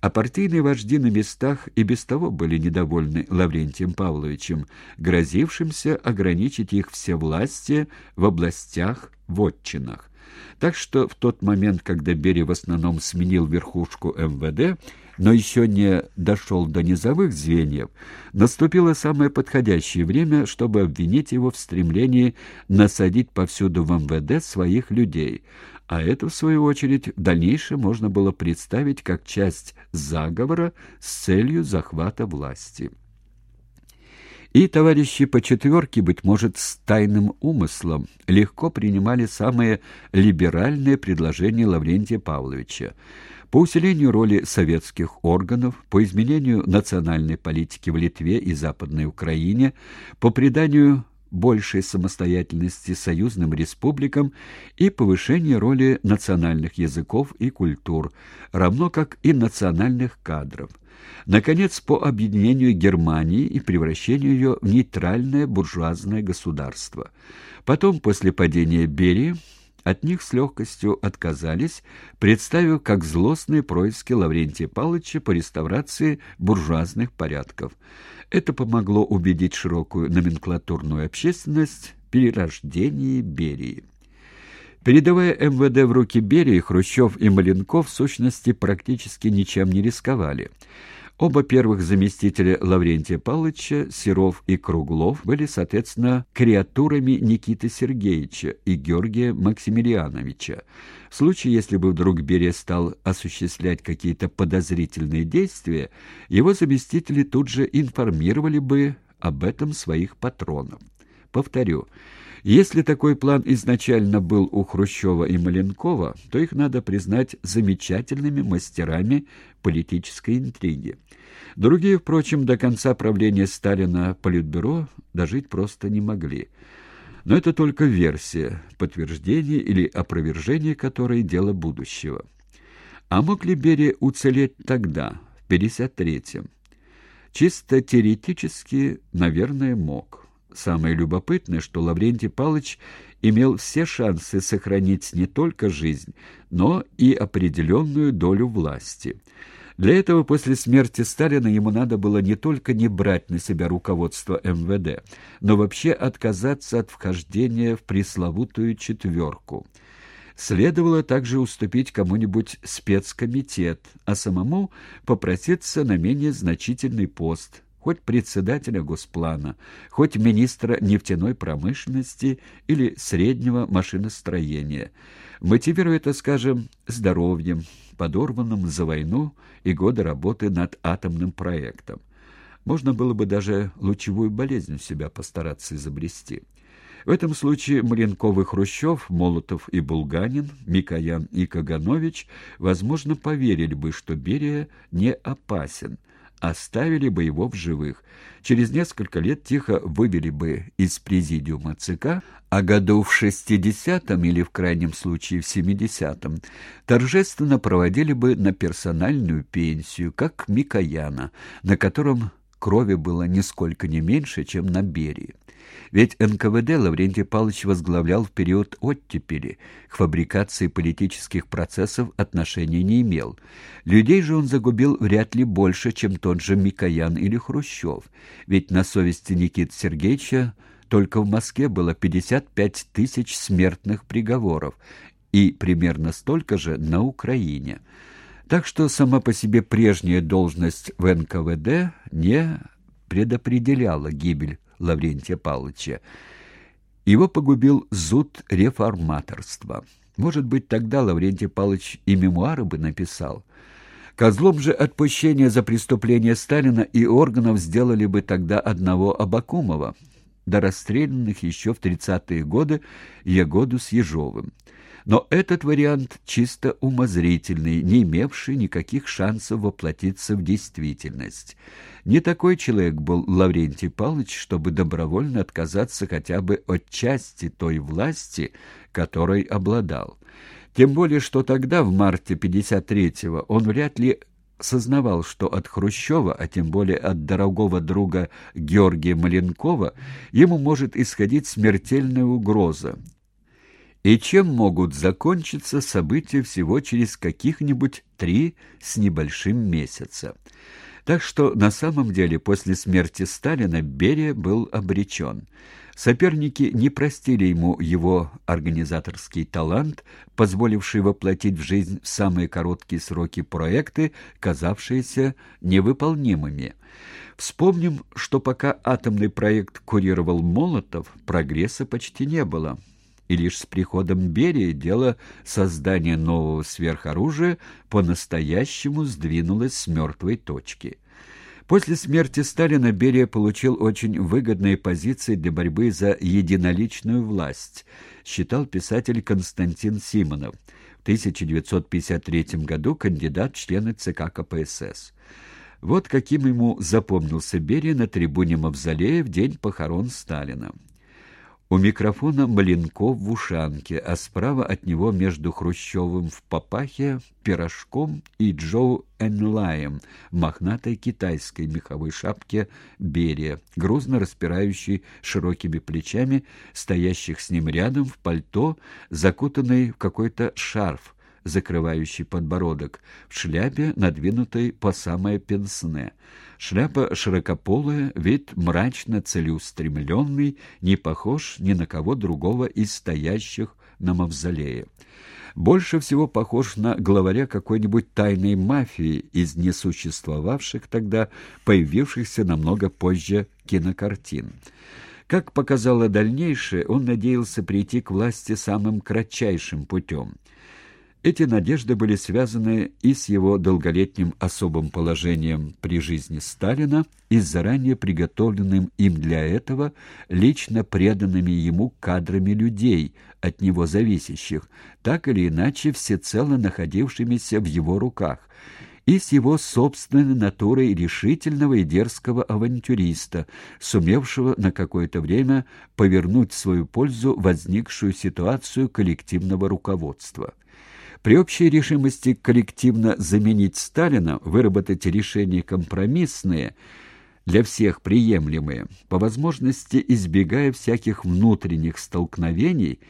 а партийные вожди на местах и без того были недовольны Лаврентием Павловичем, грозившимся ограничить их все власти в областях, вотчинах. Так что в тот момент, когда Берия в основном сменил верхушку МВД, но еще не дошел до низовых звеньев, наступило самое подходящее время, чтобы обвинить его в стремлении насадить повсюду в МВД своих людей, а это, в свою очередь, в дальнейшем можно было представить как часть заговора с целью захвата власти. И товарищи по четверке, быть может, с тайным умыслом, легко принимали самые либеральные предложения Лаврентия Павловича по усилению роли советских органов, по изменению национальной политики в Литве и Западной Украине, по приданию большей самостоятельности союзным республикам и повышение роли национальных языков и культур, равно как и национальных кадров. Наконец, по объединению Германии и превращению ее в нейтральное буржуазное государство. Потом, после падения Берии, от них с легкостью отказались, представив как злостные происки Лаврентия Павловича по реставрации буржуазных порядков. Это помогло убедить широкую номенклатурную общественность в перерождении Берии. Передавая МВД в руки Берии, Хрущев и Маленков в сущности практически ничем не рисковали – Оба первых заместителя Лаврентия Павловича, Серов и Круглов, были, соответственно, креатурами Никиты Сергеевича и Георгия Максимилиановича. В случае, если бы вдруг Берия стал осуществлять какие-то подозрительные действия, его заместители тут же информировали бы об этом своих патронов. Повторю, если такой план изначально был у Хрущева и Маленкова, то их надо признать замечательными мастерами политической интриги. Другие, впрочем, до конца правления Сталина Политбюро дожить просто не могли. Но это только версия, подтверждение или опровержение которой дело будущего. А мог ли Берия уцелеть тогда, в 53-м? Чисто теоретически, наверное, мог. Самое любопытное, что Лаврентий Павлович имел все шансы сохранить не только жизнь, но и определенную долю власти. Для этого после смерти Сталина ему надо было не только не брать на себя руководство МВД, но вообще отказаться от вхождения в пресловутую «четверку». Следовало также уступить кому-нибудь спецкомитет, а самому попроситься на менее значительный пост – хоть председателя Госплана, хоть министра нефтяной промышленности или среднего машиностроения, мотивируя это, скажем, здоровьем, подорванным за войну и годы работы над атомным проектом. Можно было бы даже лучевую болезнь в себя постараться изобрести. В этом случае Маленков и Хрущев, Молотов и Булганин, Микоян и Каганович, возможно, поверили бы, что Берия не опасен – оставили бы его в живых. Через несколько лет тихо вывели бы из президиума ЦК, а году в 60-м или в крайнем случае в 70-м торжественно проводили бы на персональную пенсию, как Микояна, на котором крови было нисколько не меньше, чем на Берии. Ведь НКВД Лаврентий Павлович возглавлял в период оттепели, к фабрикации политических процессов отношения не имел. Людей же он загубил вряд ли больше, чем тот же Микоян или Хрущев, ведь на совести Никиты Сергеевича только в Москве было 55 тысяч смертных приговоров и примерно столько же на Украине. Так что сама по себе прежняя должность в НКВД не предопределяла гибель Лаврентия Павловича. Его погубил зуд реформаторства. Может быть, тогда Лаврентий Павлович и мемуары бы написал. Козлом же отпущения за преступление Сталина и органов сделали бы тогда одного Абакумова, до расстрелянных еще в 30-е годы Ягоду с Ежовым. Но этот вариант чисто умозрительный, не имевший никаких шансов воплотиться в действительность. Не такой человек был Лаврентий Павлович, чтобы добровольно отказаться хотя бы от части той власти, которой обладал. Тем более, что тогда, в марте 53-го, он вряд ли сознавал, что от Хрущева, а тем более от дорогого друга Георгия Маленкова, ему может исходить смертельная угроза, и чем могут закончиться события всего через каких-нибудь три с небольшим месяца. Так что на самом деле после смерти Сталина Берия был обречен. Соперники не простили ему его организаторский талант, позволивший воплотить в жизнь в самые короткие сроки проекты, казавшиеся невыполнимыми. Вспомним, что пока атомный проект курировал Молотов, прогресса почти не было и лишь с приходом Берии дело создания нового сверхоружия по-настоящему сдвинулось с мертвой точки. После смерти Сталина Берия получил очень выгодные позиции для борьбы за единоличную власть, считал писатель Константин Симонов, в 1953 году кандидат в члены ЦК КПСС. Вот каким ему запомнился Берия на трибуне Мавзолея в день похорон Сталина. У микрофона Маленков в ушанке, а справа от него между Хрущевым в папахе, пирожком и Джоу Энлаем в мохнатой китайской меховой шапке Берия, грузно распирающий широкими плечами, стоящих с ним рядом в пальто, закутанный в какой-то шарф, закрывающий подбородок, в шляпе, надвинутой по самое пенсне. Шляпа широкополая, вид мрачно целеустремленный, не похож ни на кого другого из стоящих на мавзолее. Больше всего похож на главаря какой-нибудь тайной мафии из несуществовавших тогда, появившихся намного позже кинокартин. Как показало дальнейшее, он надеялся прийти к власти самым кратчайшим путем – эти надежды были связаны и с его долголетним особым положением при жизни Сталина, и с заранее приготовленным им для этого лично преданными ему кадрами людей, от него зависящих, так или иначе всецело находившимися в его руках, и с его собственной натурой решительного и дерзкого авантюриста, сумевшего на какое-то время повернуть в свою пользу возникшую ситуацию коллективного руководства. При общей решимости коллективно заменить Сталина, выработать решения компромиссные, для всех приемлемые, по возможности избегая всяких внутренних столкновений,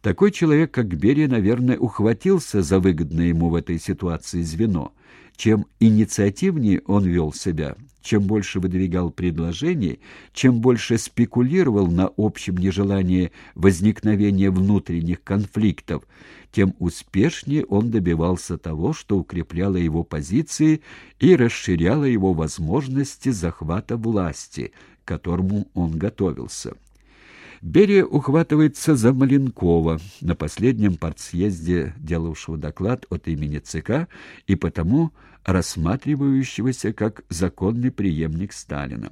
такой человек, как Берия, наверное, ухватился за выгодное ему в этой ситуации звено. Чем инициативнее он вел себя, чем больше выдвигал предложений, чем больше спекулировал на общем нежелании возникновения внутренних конфликтов, тем успешнее он добивался того, что укрепляло его позиции и расширяло его возможности захвата власти, к которому он готовился. Берия ухватывается за Маленкова, на последнем партсъезде делавшего доклад от имени ЦК и потому рассматривающегося как законный преемник Сталина.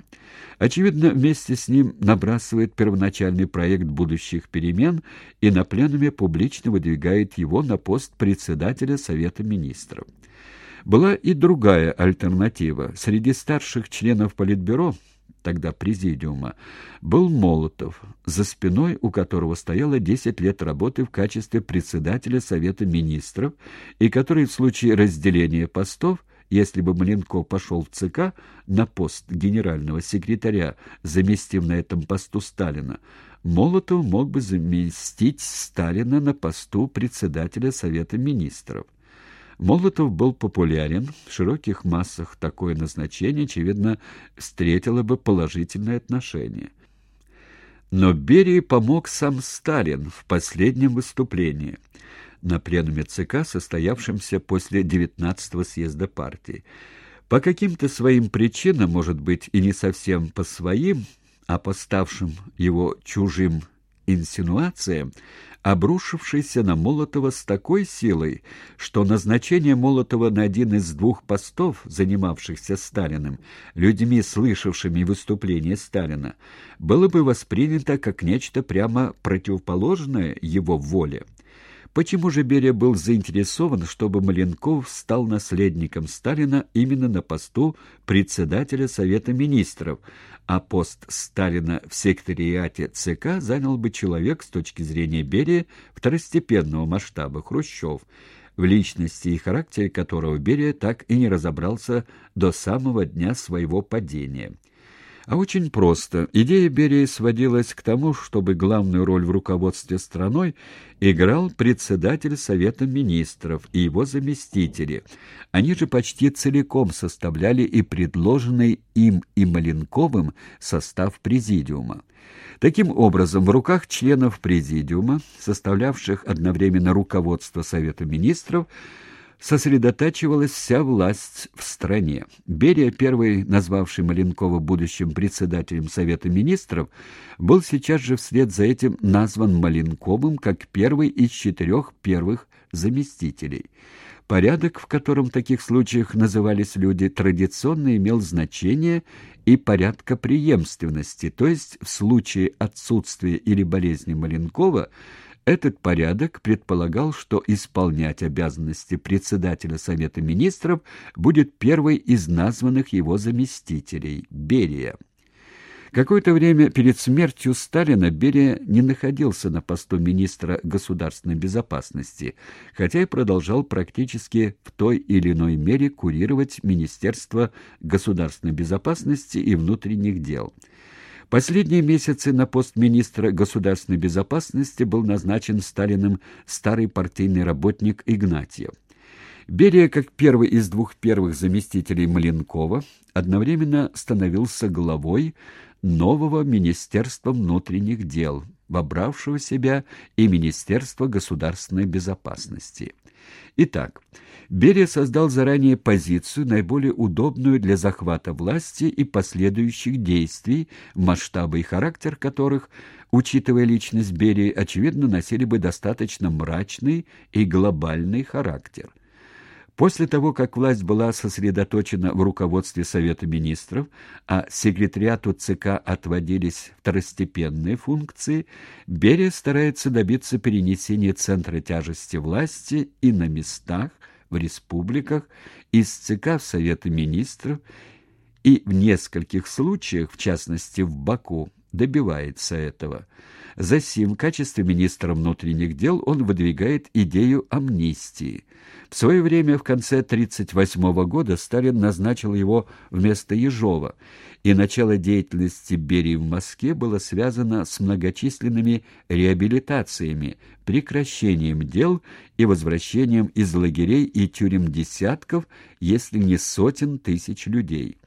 Очевидно, вместе с ним набрасывает первоначальный проект будущих перемен и на пленуме публично выдвигает его на пост председателя Совета Министров. Была и другая альтернатива. Среди старших членов Политбюро тогда президиума, был Молотов, за спиной у которого стояло 10 лет работы в качестве председателя Совета министров и который в случае разделения постов если бы Маленков пошел в ЦК на пост генерального секретаря, заместив на этом посту Сталина, Молотов мог бы заместить Сталина на посту председателя Совета министров. Молотов был популярен, в широких массах такое назначение, очевидно, встретило бы положительное отношение. Но Берии помог сам Сталин в последнем выступлении на пленуме ЦК, состоявшемся после 19-го съезда партии. По каким-то своим причинам, может быть, и не совсем по своим, а по ставшим его чужим инсинуациям, обрушившийся на Молотова с такой силой, что назначение Молотова на один из двух постов, занимавшихся Сталиным, людьми, слышавшими выступление Сталина, было бы воспринято как нечто прямо противоположное его воле. Почему же Берия был заинтересован, чтобы Маленков стал наследником Сталина именно на посту председателя Совета министров, а пост Сталина в секретариате ЦК занял бы человек с точки зрения Берия второстепенного масштаба Хрущев, в личности и характере которого Берия так и не разобрался до самого дня своего падения. А очень просто. Идея Берии сводилась к тому, чтобы главную роль в руководстве страной играл председатель Совета министров и его заместители. Они же почти целиком составляли и предложенный им и Маленковым состав президиума. Таким образом, в руках членов президиума, составлявших одновременно руководство Совета министров, сосредотачивалась вся власть в стране. Берия, первый назвавший Маленкова будущим председателем Совета министров, был сейчас же вслед за этим назван Маленковым как первый из четырех первых заместителей. Порядок, в котором в таких случаях назывались люди, традиционно имел значение и порядка преемственности, то есть в случае отсутствия или болезни Маленкова этот порядок предполагал, что исполнять обязанности председателя Совета министров будет первый из названных его заместителей – Берия. Какое-то время перед смертью Сталина Берия не находился на посту министра государственной безопасности, хотя и продолжал практически в той или иной мере курировать Министерство государственной безопасности и внутренних дел – Последние месяцы на пост министра государственной безопасности был назначен Сталиным старый партийный работник Игнатьев. Берия, как первый из двух первых заместителей Маленкова, одновременно становился главой нового Министерства внутренних дел, вобравшего себя и Министерство государственной безопасности. Итак, Берия создал заранее позицию, наиболее удобную для захвата власти и последующих действий, масштабы и характер которых, учитывая личность Берии, очевидно, носили бы достаточно мрачный и глобальный характер – После того, как власть была сосредоточена в руководстве Совета министров, а секретариату ЦК отводились второстепенные функции, Берия старается добиться перенесения центра тяжести власти и на местах, в республиках, из ЦК в Советы министров, и в нескольких случаях, в частности в Баку, добивается этого. Засим в качестве министра внутренних дел он выдвигает идею амнистии. В свое время, в конце 1938 года, Сталин назначил его вместо Ежова, и начало деятельности Берии в Москве было связано с многочисленными реабилитациями, прекращением дел и возвращением из лагерей и тюрем десятков, если не сотен тысяч людей.